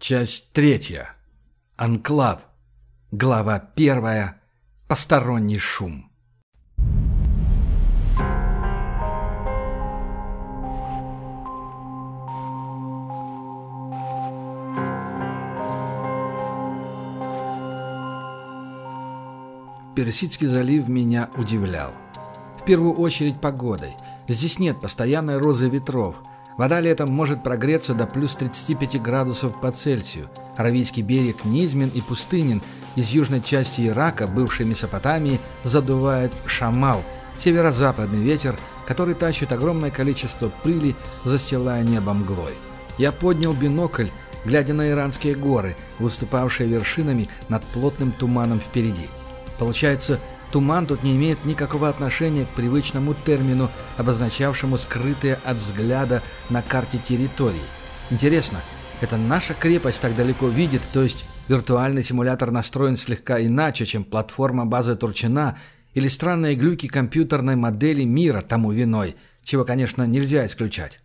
Часть третья. Анклав. Глава первая. Посторонний шум. Персидский залив меня удивлял. В первую очередь погодой. Здесь нет постоянной розы ветров – Вода летом может прогреться до плюс 35 градусов по Цельсию. Аравийский берег низмен и пустынен. Из южной части Ирака, бывшей Месопотамии, задувает шамал, северо-западный ветер, который тащит огромное количество пыли, застилая небо мглой. Я поднял бинокль, глядя на иранские горы, выступавшие вершинами над плотным туманом впереди. Получается, Туман тут не имеет никакого отношения к привычному термину, обозначавшему скрытые от взгляда на карте территории. Интересно, это наша крепость так далеко видит, то есть виртуальный симулятор настроен слегка иначе, чем платформа базы Турчина, или странные глюки компьютерной модели мира тому виной, чего, конечно, нельзя исключать.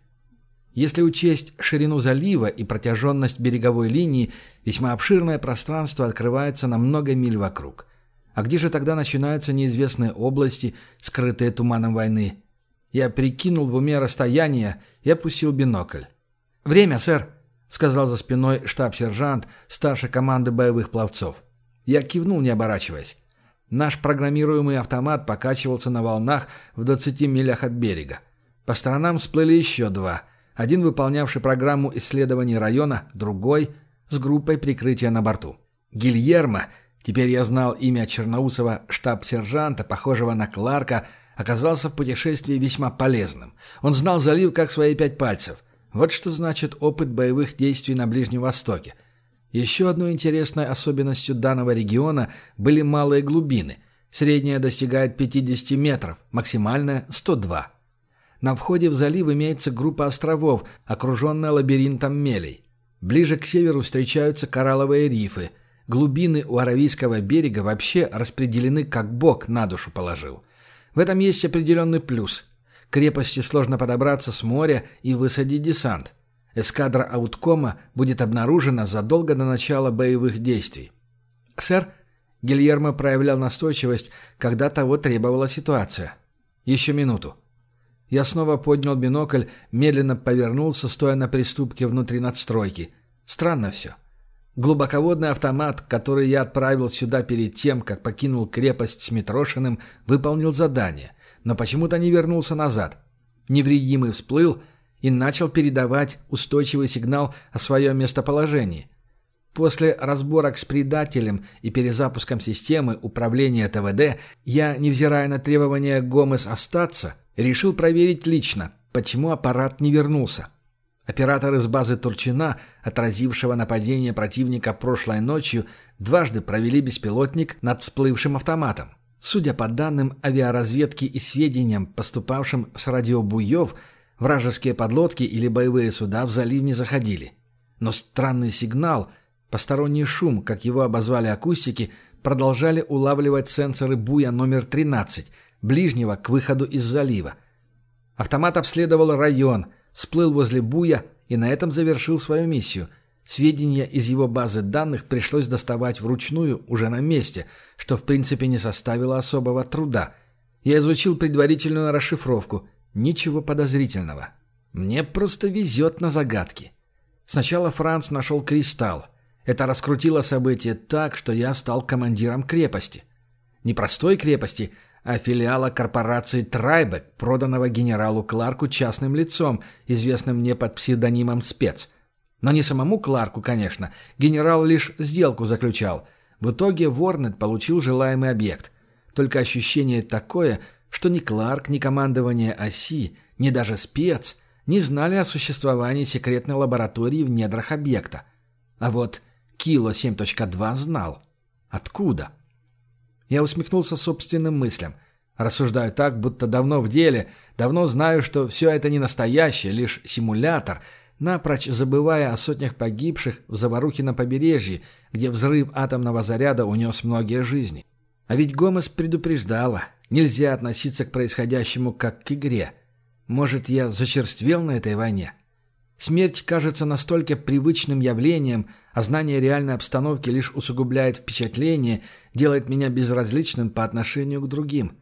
Если учесть ширину залива и протяженность береговой линии, весьма обширное пространство открывается на много миль вокруг – а где же тогда начинаются неизвестные области, скрытые туманом войны? Я прикинул в уме расстояние и опустил бинокль. «Время, сэр», — сказал за спиной штаб-сержант старшей команды боевых пловцов. Я кивнул, не оборачиваясь. Наш программируемый автомат покачивался на волнах в 20 милях от берега. По сторонам всплыли еще два. Один, выполнявший программу исследований района, другой — с группой прикрытия на борту. Гильермо — Теперь я знал имя черноусого штаб-сержанта, похожего на Кларка, оказался в путешествии весьма полезным. Он знал залив как свои пять пальцев. Вот что значит опыт боевых действий на Ближнем Востоке. Еще одной интересной особенностью данного региона были малые глубины. Средняя достигает 50 метров, максимальная – 102. На входе в залив имеется группа островов, окруженная лабиринтом мелей. Ближе к северу встречаются коралловые рифы – Глубины у Аравийского берега вообще распределены, как Бог на душу положил. В этом есть определенный плюс. Крепости сложно подобраться с моря и высадить десант. Эскадра Ауткома будет обнаружена задолго до начала боевых действий. «Сэр», — Гильермо проявлял настойчивость, когда того требовала ситуация. «Еще минуту». Я снова поднял бинокль, медленно повернулся, стоя на приступке внутри надстройки. Странно все. Глубоководный автомат, который я отправил сюда перед тем, как покинул крепость с Митрошиным, выполнил задание, но почему-то не вернулся назад. Невредимый всплыл и начал передавать устойчивый сигнал о своем местоположении. После разборок с предателем и перезапуском системы управления ТВД я, невзирая на требования Гомес остаться, решил проверить лично, почему аппарат не вернулся. Операторы с базы Турчина, отразившего нападение противника прошлой ночью, дважды провели беспилотник над всплывшим автоматом. Судя по данным авиаразведки и сведениям, поступавшим с радиобуев, вражеские подлодки или боевые суда в залив не заходили. Но странный сигнал, посторонний шум, как его обозвали акустики, продолжали улавливать сенсоры буя номер 13, ближнего к выходу из залива. Автомат обследовал район – всплыл возле буя и на этом завершил свою миссию. Сведения из его базы данных пришлось доставать вручную уже на месте, что в принципе не составило особого труда. Я изучил предварительную расшифровку. Ничего подозрительного. Мне просто везет на загадки. Сначала Франц нашел кристалл. Это раскрутило события так, что я стал командиром крепости. Не простой крепости, а филиала корпорации «Трайбек», проданного генералу Кларку частным лицом, известным мне под псевдонимом «Спец». Но не самому Кларку, конечно. Генерал лишь сделку заключал. В итоге Ворнет получил желаемый объект. Только ощущение такое, что ни Кларк, ни командование оси, ни даже спец не знали о существовании секретной лаборатории в недрах объекта. А вот Кило 7.2 знал. Откуда? Я усмехнулся собственным мыслям. Рассуждаю так, будто давно в деле, давно знаю, что все это не настоящее, лишь симулятор, напрочь забывая о сотнях погибших в заварухе на побережье, где взрыв атомного заряда унес многие жизни. А ведь Гомес предупреждала, нельзя относиться к происходящему как к игре. Может, я зачерствел на этой войне? Смерть кажется настолько привычным явлением, а знание реальной обстановки лишь усугубляет впечатление, делает меня безразличным по отношению к другим.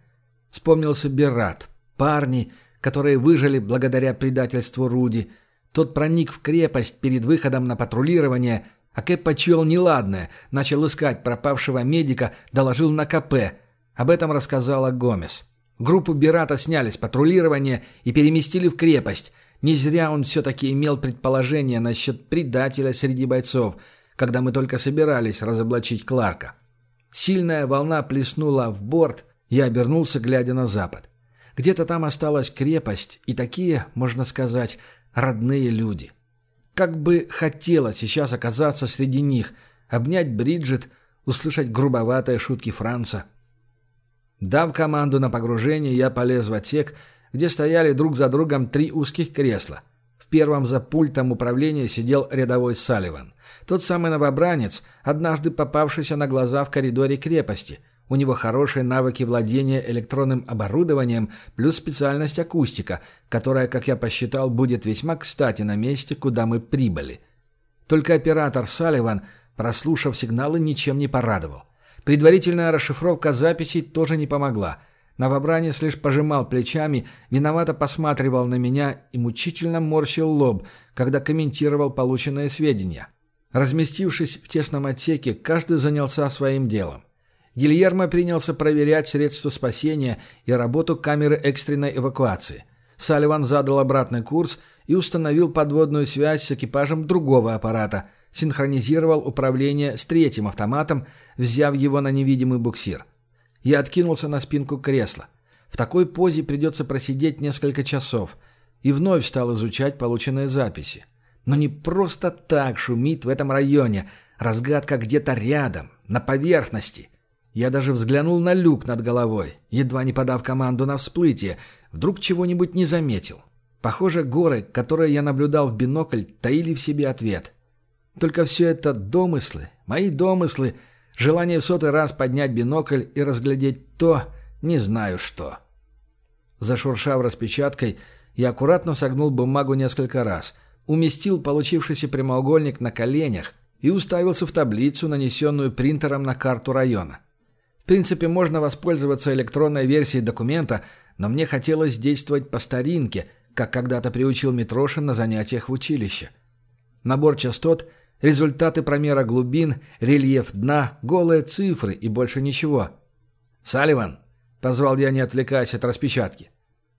Вспомнился Беррат. Парни, которые выжили благодаря предательству Руди. Тот проник в крепость перед выходом на патрулирование, а Кэп почуял неладное, начал искать пропавшего медика, доложил на КП. Об этом рассказала Гомес. Группу Берата сняли с патрулирования и переместили в крепость – не зря он все-таки имел предположение насчет предателя среди бойцов, когда мы только собирались разоблачить Кларка. Сильная волна плеснула в борт, я обернулся, глядя на запад. Где-то там осталась крепость и такие, можно сказать, родные люди. Как бы хотелось сейчас оказаться среди них, обнять Бриджит, услышать грубоватые шутки Франца. Дав команду на погружение, я полез в отсек где стояли друг за другом три узких кресла. В первом за пультом управления сидел рядовой Салливан. Тот самый новобранец, однажды попавшийся на глаза в коридоре крепости. У него хорошие навыки владения электронным оборудованием плюс специальность акустика, которая, как я посчитал, будет весьма кстати на месте, куда мы прибыли. Только оператор Салливан, прослушав сигналы, ничем не порадовал. Предварительная расшифровка записей тоже не помогла – Новобранец лишь пожимал плечами, виновато посматривал на меня и мучительно морщил лоб, когда комментировал полученные сведения. Разместившись в тесном отсеке, каждый занялся своим делом. Гильермо принялся проверять средства спасения и работу камеры экстренной эвакуации. Салливан задал обратный курс и установил подводную связь с экипажем другого аппарата, синхронизировал управление с третьим автоматом, взяв его на невидимый буксир. Я откинулся на спинку кресла. В такой позе придется просидеть несколько часов. И вновь стал изучать полученные записи. Но не просто так шумит в этом районе. Разгадка где-то рядом, на поверхности. Я даже взглянул на люк над головой, едва не подав команду на всплытие. Вдруг чего-нибудь не заметил. Похоже, горы, которые я наблюдал в бинокль, таили в себе ответ. Только все это домыслы, мои домыслы — Желание в сотый раз поднять бинокль и разглядеть то, не знаю что. Зашуршав распечаткой, я аккуратно согнул бумагу несколько раз, уместил получившийся прямоугольник на коленях и уставился в таблицу, нанесенную принтером на карту района. В принципе, можно воспользоваться электронной версией документа, но мне хотелось действовать по старинке, как когда-то приучил Митрошин на занятиях в училище. Набор частот — Результаты промера глубин, рельеф дна, голые цифры и больше ничего. «Салливан!» — позвал я, не отвлекаясь от распечатки.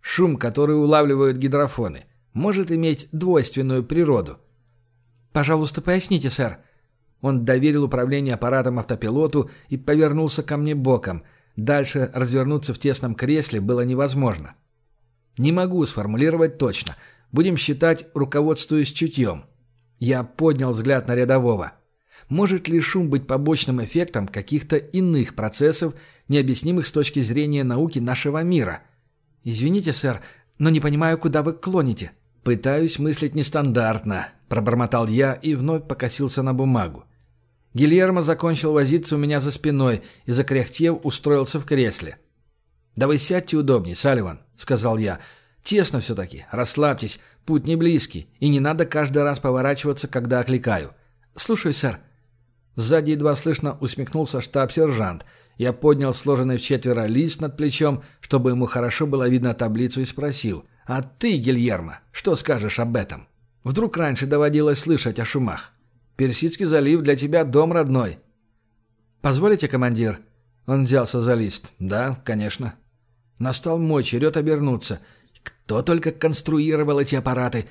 «Шум, который улавливают гидрофоны, может иметь двойственную природу». «Пожалуйста, поясните, сэр». Он доверил управление аппаратом автопилоту и повернулся ко мне боком. Дальше развернуться в тесном кресле было невозможно. «Не могу сформулировать точно. Будем считать, руководствуясь чутьем». Я поднял взгляд на рядового. Может ли шум быть побочным эффектом каких-то иных процессов, необъяснимых с точки зрения науки нашего мира? Извините, сэр, но не понимаю, куда вы клоните. Пытаюсь мыслить нестандартно, пробормотал я и вновь покосился на бумагу. Гильермо закончил возиться у меня за спиной и, закряхтев, устроился в кресле. «Да вы сядьте удобнее, Салливан», — сказал я. «Тесно все-таки. Расслабьтесь. Путь не близкий, и не надо каждый раз поворачиваться, когда окликаю. Слушаю, сэр. Сзади едва слышно усмехнулся штаб-сержант. Я поднял сложенный в четверо лист над плечом, чтобы ему хорошо было видно таблицу, и спросил. «А ты, Гильермо, что скажешь об этом?» Вдруг раньше доводилось слышать о шумах. Персидский залив для тебя дом родной. «Позволите, командир?» Он взялся за лист. «Да, конечно». Настал мой черед обернуться — кто только конструировал эти аппараты.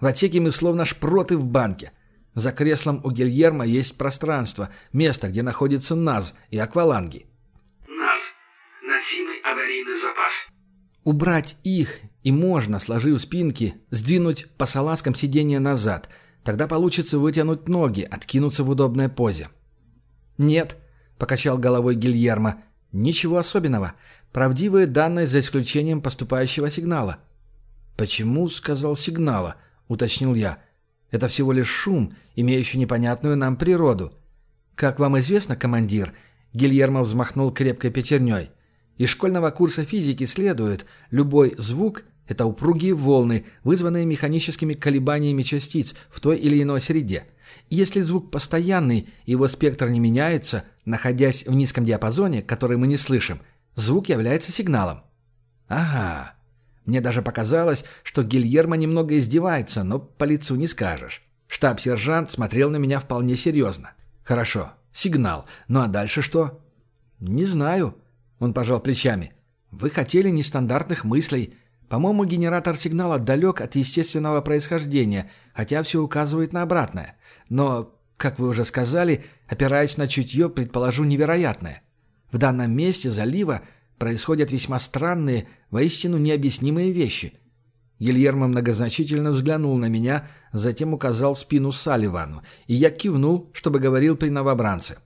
В отсеке мы словно шпроты в банке. За креслом у Гильермо есть пространство, место, где находится НАЗ и акваланги. НАЗ. Носимый аварийный запас. Убрать их, и можно, сложив спинки, сдвинуть по салазкам сиденье назад. Тогда получится вытянуть ноги, откинуться в удобной позе. «Нет», — покачал головой Гильермо, — «ничего особенного. Правдивые данные за исключением поступающего сигнала. «Почему?» — сказал сигнала, — уточнил я. «Это всего лишь шум, имеющий непонятную нам природу». «Как вам известно, командир?» — Гильермо взмахнул крепкой пятерней. «Из школьного курса физики следует, любой звук — Это упругие волны, вызванные механическими колебаниями частиц в той или иной среде. Если звук постоянный, его спектр не меняется, находясь в низком диапазоне, который мы не слышим, звук является сигналом. Ага. Мне даже показалось, что Гильермо немного издевается, но по лицу не скажешь. Штаб-сержант смотрел на меня вполне серьезно. Хорошо, сигнал. Ну а дальше что? Не знаю. Он пожал плечами. Вы хотели нестандартных мыслей. По-моему, генератор сигнала далек от естественного происхождения, хотя все указывает на обратное. Но, как вы уже сказали, опираясь на чутье, предположу невероятное. В данном месте залива происходят весьма странные, воистину необъяснимые вещи. Гильермо многозначительно взглянул на меня, затем указал спину Салливану, и я кивнул, чтобы говорил при новобранце.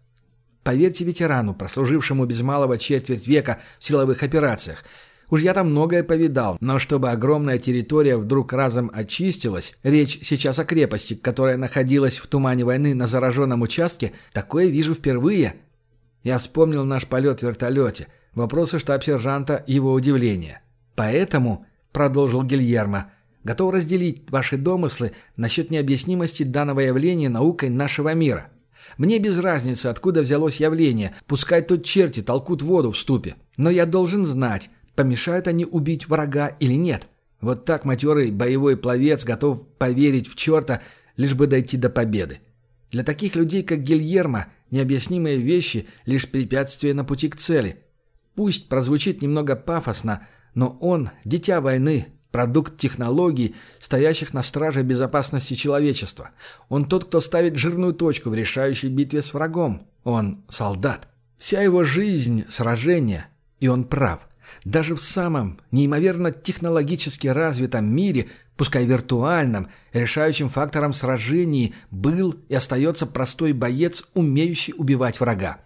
Поверьте ветерану, прослужившему без малого четверть века в силовых операциях, Уж я там многое повидал, но чтобы огромная территория вдруг разом очистилась, речь сейчас о крепости, которая находилась в тумане войны на зараженном участке, такое вижу впервые. Я вспомнил наш полет в вертолете, вопросы штаб-сержанта, его удивление. Поэтому, продолжил Гильермо, готов разделить ваши домыслы насчет необъяснимости данного явления наукой нашего мира. Мне без разницы, откуда взялось явление, пускай тут черти толкут воду в ступе. Но я должен знать, помешают они убить врага или нет. Вот так матерый боевой пловец готов поверить в черта, лишь бы дойти до победы. Для таких людей, как Гильермо, необъяснимые вещи – лишь препятствие на пути к цели. Пусть прозвучит немного пафосно, но он – дитя войны, продукт технологий, стоящих на страже безопасности человечества. Он тот, кто ставит жирную точку в решающей битве с врагом. Он – солдат. Вся его жизнь – сражение, и он прав – даже в самом неимоверно технологически развитом мире, пускай виртуальном, решающим фактором сражений был и остается простой боец, умеющий убивать врага.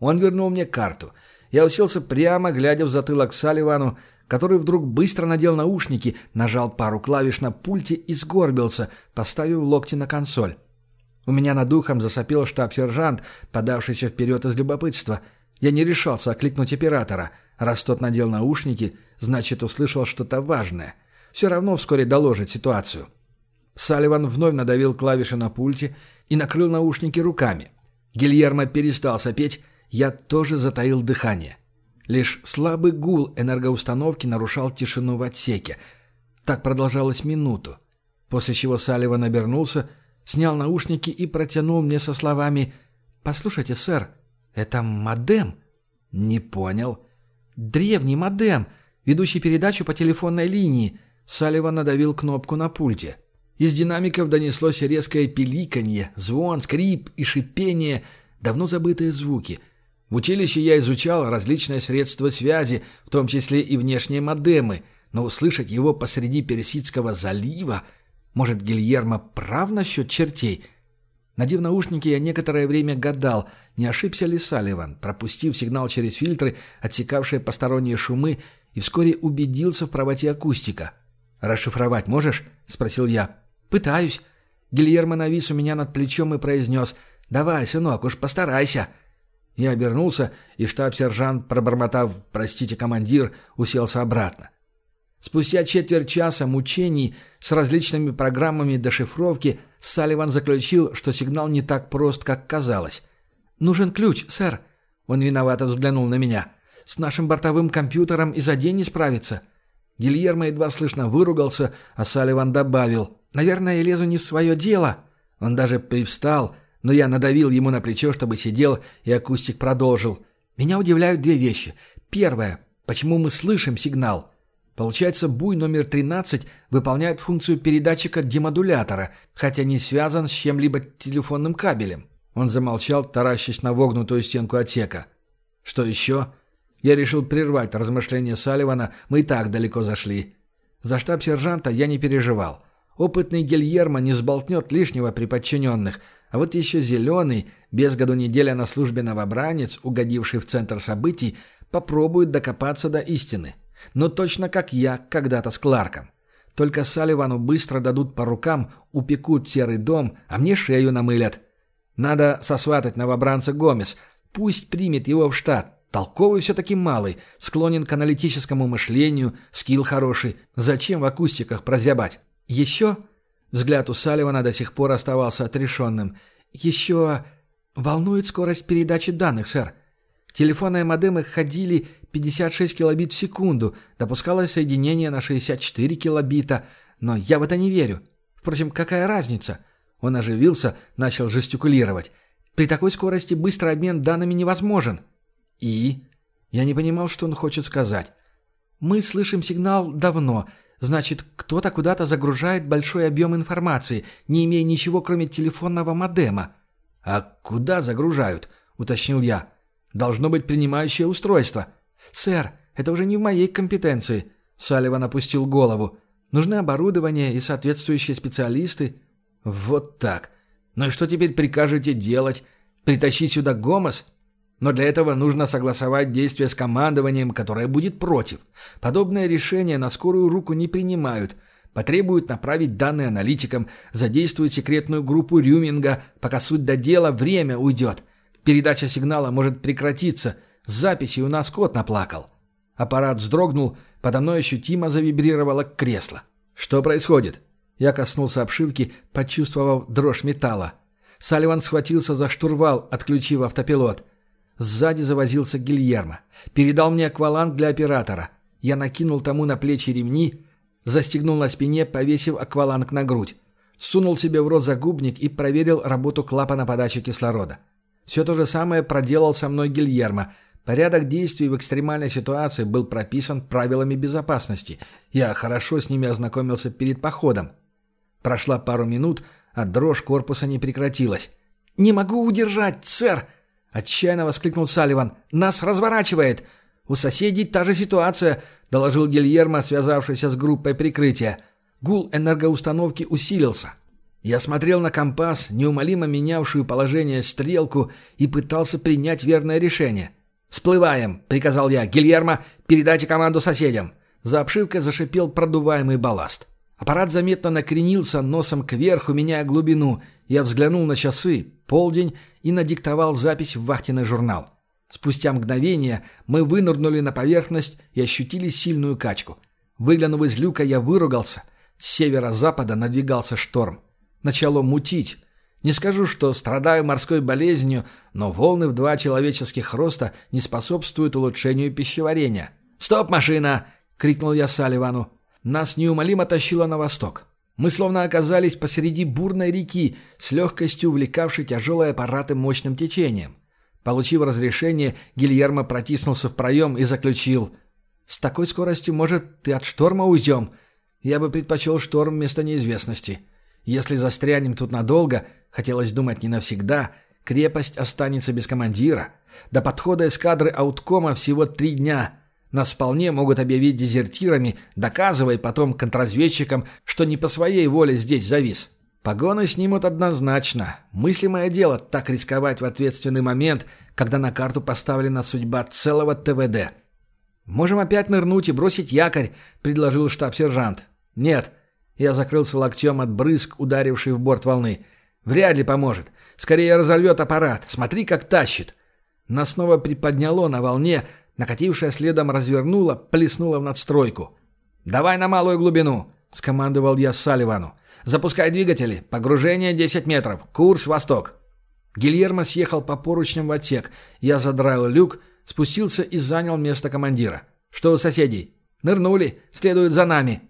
Он вернул мне карту. Я уселся прямо, глядя в затылок Салливану, который вдруг быстро надел наушники, нажал пару клавиш на пульте и сгорбился, поставив локти на консоль. У меня над духом засопел штаб-сержант, подавшийся вперед из любопытства. Я не решался окликнуть оператора — Раз тот надел наушники, значит, услышал что-то важное. Все равно вскоре доложит ситуацию. Салливан вновь надавил клавиши на пульте и накрыл наушники руками. Гильермо перестал сопеть, я тоже затаил дыхание. Лишь слабый гул энергоустановки нарушал тишину в отсеке. Так продолжалось минуту. После чего Салливан обернулся, снял наушники и протянул мне со словами «Послушайте, сэр, это модем?» «Не понял». «Древний модем, ведущий передачу по телефонной линии». Салливан надавил кнопку на пульте. Из динамиков донеслось резкое пиликанье, звон, скрип и шипение, давно забытые звуки. В училище я изучал различные средства связи, в том числе и внешние модемы, но услышать его посреди Персидского залива... Может, Гильермо прав насчет чертей? Надев наушники, я некоторое время гадал, не ошибся ли Салливан, пропустив сигнал через фильтры, отсекавшие посторонние шумы, и вскоре убедился в правоте акустика. «Расшифровать можешь?» — спросил я. «Пытаюсь». Гильермо навис у меня над плечом и произнес «Давай, сынок, уж постарайся». Я обернулся, и штаб-сержант, пробормотав «Простите, командир», уселся обратно. Спустя четверть часа мучений с различными программами дешифровки Салливан заключил, что сигнал не так прост, как казалось. «Нужен ключ, сэр». Он виновато взглянул на меня. «С нашим бортовым компьютером и за день не справиться». Гильермо едва слышно выругался, а Салливан добавил. «Наверное, я лезу не в свое дело». Он даже привстал, но я надавил ему на плечо, чтобы сидел, и акустик продолжил. «Меня удивляют две вещи. Первое. Почему мы слышим сигнал?» Получается, буй номер 13 выполняет функцию передатчика демодулятора, хотя не связан с чем-либо телефонным кабелем. Он замолчал, таращась на вогнутую стенку отсека. «Что еще?» Я решил прервать размышления Салливана, мы и так далеко зашли. За штаб сержанта я не переживал. Опытный Гильермо не сболтнет лишнего при подчиненных, а вот еще зеленый, без году неделя на службе новобранец, угодивший в центр событий, попробует докопаться до истины. Но точно как я когда-то с Кларком. Только Салливану быстро дадут по рукам, упекут серый дом, а мне шею намылят. Надо сосватать новобранца Гомес. Пусть примет его в штат. Толковый все-таки малый, склонен к аналитическому мышлению, скилл хороший. Зачем в акустиках прозябать? Еще...» Взгляд у Салливана до сих пор оставался отрешенным. «Еще... волнует скорость передачи данных, сэр. Телефонные модемы ходили 56 килобит в секунду, допускалось соединение на 64 килобита, но я в это не верю. Впрочем, какая разница?» Он оживился, начал жестикулировать. «При такой скорости быстрый обмен данными невозможен». «И?» Я не понимал, что он хочет сказать. «Мы слышим сигнал давно. Значит, кто-то куда-то загружает большой объем информации, не имея ничего, кроме телефонного модема». «А куда загружают?» — уточнил я. «Должно быть принимающее устройство». «Сэр, это уже не в моей компетенции», — Салливан опустил голову. «Нужны оборудование и соответствующие специалисты». «Вот так. Ну и что теперь прикажете делать? Притащить сюда Гомос?» Но для этого нужно согласовать действия с командованием, которое будет против. Подобное решение на скорую руку не принимают. Потребуют направить данные аналитикам, задействуют секретную группу Рюминга, пока суть до дела время уйдет. Передача сигнала может прекратиться. С записи у нас кот наплакал. Аппарат вздрогнул, подо мной ощутимо завибрировало кресло. «Что происходит?» Я коснулся обшивки, почувствовав дрожь металла. Салливан схватился за штурвал, отключив автопилот. Сзади завозился Гильермо. Передал мне акваланг для оператора. Я накинул тому на плечи ремни, застегнул на спине, повесив акваланг на грудь. Сунул себе в рот загубник и проверил работу клапана подачи кислорода. Все то же самое проделал со мной Гильермо. Порядок действий в экстремальной ситуации был прописан правилами безопасности. Я хорошо с ними ознакомился перед походом. Прошла пару минут, а дрожь корпуса не прекратилась. «Не могу удержать, сэр!» Отчаянно воскликнул Салливан. «Нас разворачивает!» «У соседей та же ситуация», — доложил Гильермо, связавшийся с группой прикрытия. Гул энергоустановки усилился. Я смотрел на компас, неумолимо менявшую положение стрелку, и пытался принять верное решение. «Всплываем», — приказал я. «Гильермо, передайте команду соседям». За обшивкой зашипел продуваемый балласт. Аппарат заметно накренился носом кверху, меняя глубину. Я взглянул на часы, полдень, и надиктовал запись в вахтенный журнал. Спустя мгновение мы вынырнули на поверхность и ощутили сильную качку. Выглянув из люка, я выругался. С северо-запада надвигался шторм. Начало мутить. Не скажу, что страдаю морской болезнью, но волны в два человеческих роста не способствуют улучшению пищеварения. «Стоп, машина!» — крикнул я Салливану. Нас неумолимо тащило на восток. Мы словно оказались посреди бурной реки, с легкостью увлекавшей тяжелые аппараты мощным течением. Получив разрешение, Гильермо протиснулся в проем и заключил. «С такой скоростью, может, ты от шторма уйдем? Я бы предпочел шторм вместо неизвестности. Если застрянем тут надолго, хотелось думать не навсегда, крепость останется без командира. До подхода эскадры ауткома всего три дня». Нас вполне могут объявить дезертирами, доказывая потом контрразведчикам, что не по своей воле здесь завис. Погоны снимут однозначно. Мыслимое дело так рисковать в ответственный момент, когда на карту поставлена судьба целого ТВД. «Можем опять нырнуть и бросить якорь», — предложил штаб-сержант. «Нет». Я закрылся локтем от брызг, ударивший в борт волны. «Вряд ли поможет. Скорее разорвет аппарат. Смотри, как тащит». Нас снова приподняло на волне, накатившая следом развернула, плеснула в надстройку. «Давай на малую глубину!» — скомандовал я Салливану. «Запускай двигатели. Погружение 10 метров. Курс восток». Гильермо съехал по поручням в отсек. Я задраил люк, спустился и занял место командира. «Что у соседей?» «Нырнули. Следуют за нами».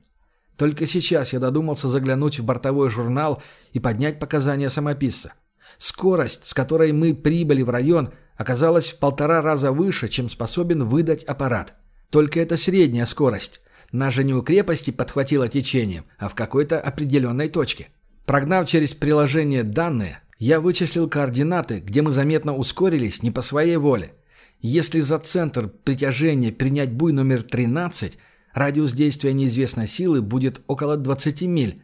Только сейчас я додумался заглянуть в бортовой журнал и поднять показания самописца. Скорость, с которой мы прибыли в район, оказалась в полтора раза выше, чем способен выдать аппарат. Только это средняя скорость. Нас же не у крепости подхватило течением, а в какой-то определенной точке. Прогнав через приложение данные, я вычислил координаты, где мы заметно ускорились не по своей воле. Если за центр притяжения принять буй номер 13, радиус действия неизвестной силы будет около 20 миль.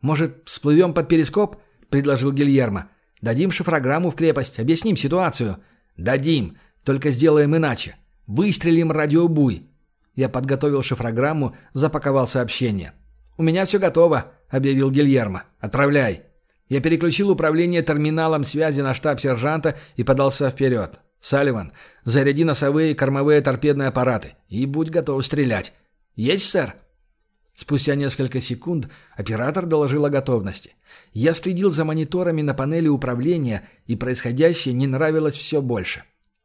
«Может, всплывем под перископ?» – предложил Гильермо. Дадим шифрограмму в крепость, объясним ситуацию. Дадим, только сделаем иначе. Выстрелим радиобуй. Я подготовил шифрограмму, запаковал сообщение. «У меня все готово», — объявил Гильермо. «Отправляй». Я переключил управление терминалом связи на штаб сержанта и подался вперед. Салливан, заряди носовые и кормовые торпедные аппараты и будь готов стрелять. Есть, сэр?» Спустя несколько секунд оператор доложил о готовности. Я следил за мониторами на панели управления, и происходящее не нравилось все больше.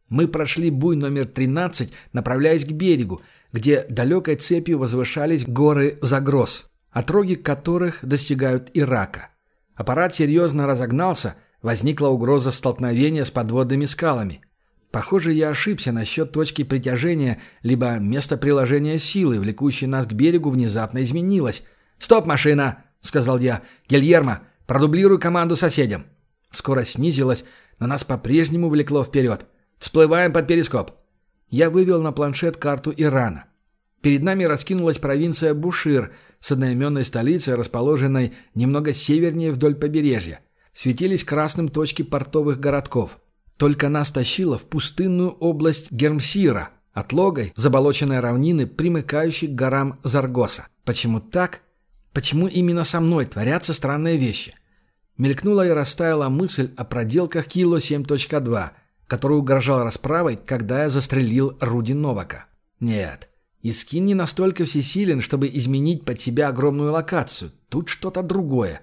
Мы прошли буй номер 13, направляясь к берегу, где далекой цепью возвышались горы Загроз, отроги которых достигают Ирака. Аппарат серьезно разогнался, возникла угроза столкновения с подводными скалами. Похоже, я ошибся насчет точки притяжения, либо место приложения силы, влекущей нас к берегу, внезапно изменилось. «Стоп, машина!» — сказал я. «Гильермо, продублируй команду соседям». Скорость снизилась, но нас по-прежнему влекло вперед. «Всплываем под перископ». Я вывел на планшет карту Ирана. Перед нами раскинулась провинция Бушир с одноименной столицей, расположенной немного севернее вдоль побережья. Светились красным точки портовых городков. Только нас тащило в пустынную область Гермсира, отлогой заболоченной равнины, примыкающей к горам Заргоса. Почему так? Почему именно со мной творятся странные вещи? Мелькнула и растаяла мысль о проделках Кило 7.2, который угрожал расправой, когда я застрелил Руди Новака. Нет, Искин не настолько всесилен, чтобы изменить под себя огромную локацию. Тут что-то другое.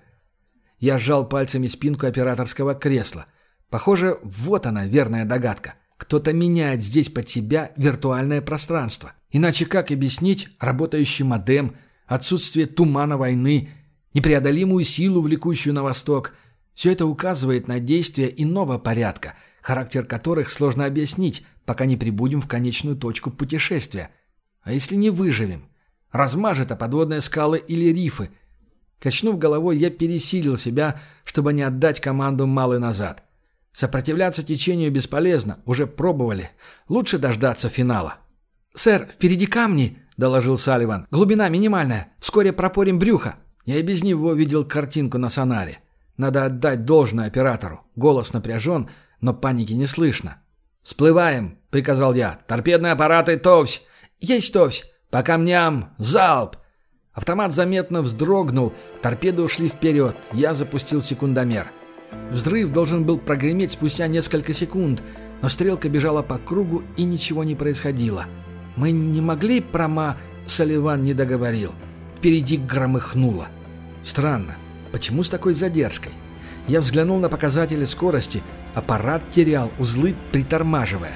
Я сжал пальцами спинку операторского кресла. Похоже, вот она, верная догадка. Кто-то меняет здесь под себя виртуальное пространство. Иначе как объяснить работающий модем, отсутствие тумана войны, непреодолимую силу, влекущую на восток? Все это указывает на действие иного порядка, характер которых сложно объяснить, пока не прибудем в конечную точку путешествия. А если не выживем? Размажет о подводные скалы или рифы. Качнув головой, я пересилил себя, чтобы не отдать команду малый назад. Сопротивляться течению бесполезно, уже пробовали. Лучше дождаться финала. «Сэр, впереди камни!» — доложил Салливан. «Глубина минимальная. Вскоре пропорим брюхо». Я и без него видел картинку на сонаре. Надо отдать должное оператору. Голос напряжен, но паники не слышно. «Сплываем!» — приказал я. «Торпедные аппараты товсь! Есть товсь! По камням! Залп!» Автомат заметно вздрогнул, торпеды ушли вперед. Я запустил секундомер. Взрыв должен был прогреметь спустя несколько секунд, но стрелка бежала по кругу и ничего не происходило. Мы не могли прома... Соливан не договорил. Впереди громыхнуло. Странно. Почему с такой задержкой? Я взглянул на показатели скорости. Аппарат терял узлы, притормаживая.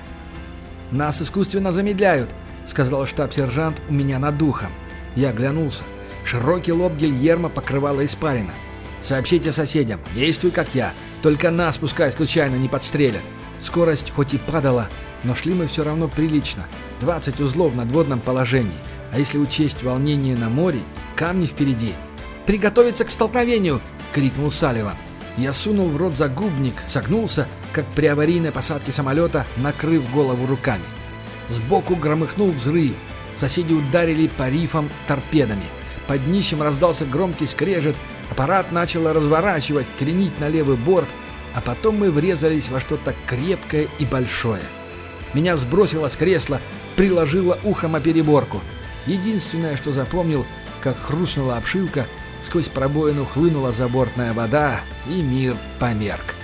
«Нас искусственно замедляют», — сказал штаб-сержант у меня над духом. Я оглянулся. Широкий лоб Гильермо покрывало испарина. Сообщите соседям, действуй как я, только нас пускай случайно не подстрелят. Скорость хоть и падала, но шли мы все равно прилично. 20 узлов на дводном положении. А если учесть волнение на море, камни впереди. «Приготовиться к столкновению!» — крикнул Салливан. Я сунул в рот загубник, согнулся, как при аварийной посадке самолета, накрыв голову руками. Сбоку громыхнул взрыв. Соседи ударили по рифам торпедами. Под днищем раздался громкий скрежет, Аппарат начало разворачивать, кренить на левый борт, а потом мы врезались во что-то крепкое и большое. Меня сбросило с кресла, приложило ухом о переборку. Единственное, что запомнил, как хрустнула обшивка, сквозь пробоину хлынула забортная вода, и мир померк.